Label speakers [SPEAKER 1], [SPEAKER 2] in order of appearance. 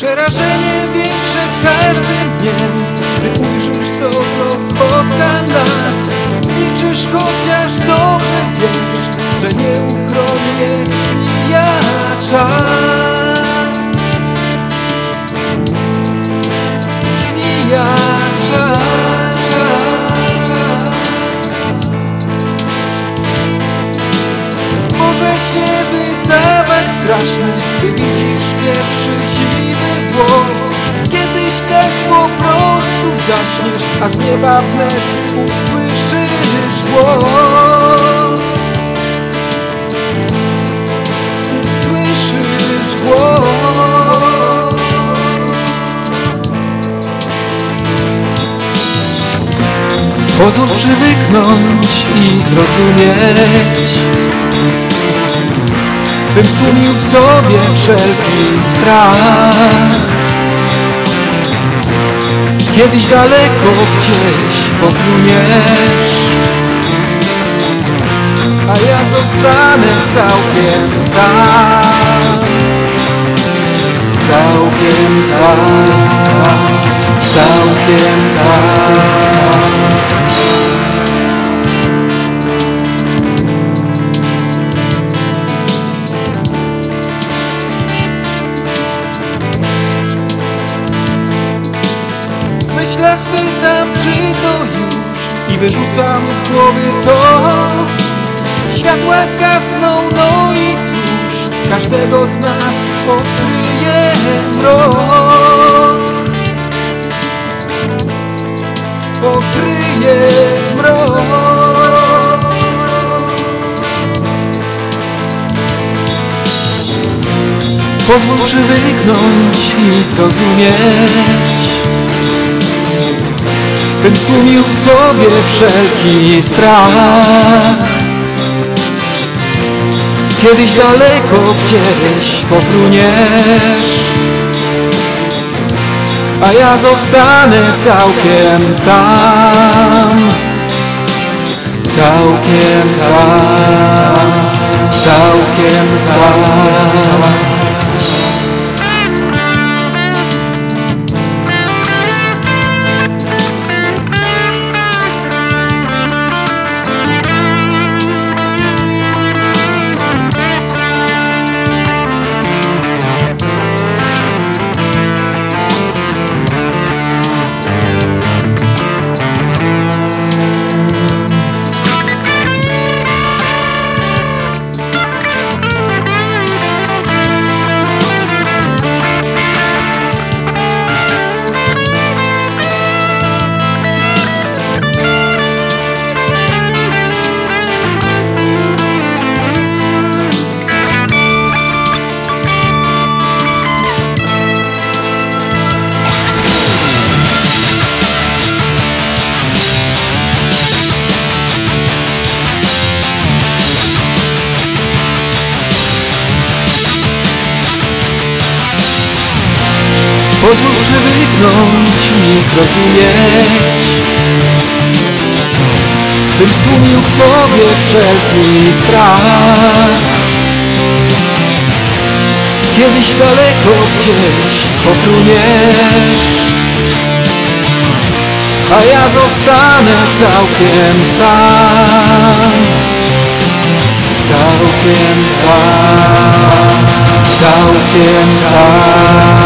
[SPEAKER 1] Przerażenie większe z każdym dniem Gdy ujrzysz to, co spotka nas Liczysz chociaż dobrze wiesz Że nieuchronnie mija czas Mija czas. Może się wydawać straszny Gdy A z nieba wnet usłyszysz głos. Usłyszysz głos. Pozwól przywyknąć i zrozumieć Bym stłumił w sobie wszelki strach Kiedyś daleko gdzieś popłyniesz. A ja zostanę całkiem sam. Całkiem sam Całkiem Myślach pytam, czy to już I wyrzucam z głowy to. Światła gasną, no i cóż Każdego z nas pokryje mrok. Pokryje mrok. Pozwól przywyknąć i zrozumieć Bym stłumił w sobie wszelki strach. Kiedyś daleko gdzieś pofruniesz A ja zostanę całkiem sam. Całkiem sam. Całkiem sam Pozwól przywyknąć i zrozumieć. Bym stłumił w sobie wszelki strach. Kiedyś daleko gdzieś pofruniesz A ja zostanę całkiem sam. Całkiem sam Całkiem sam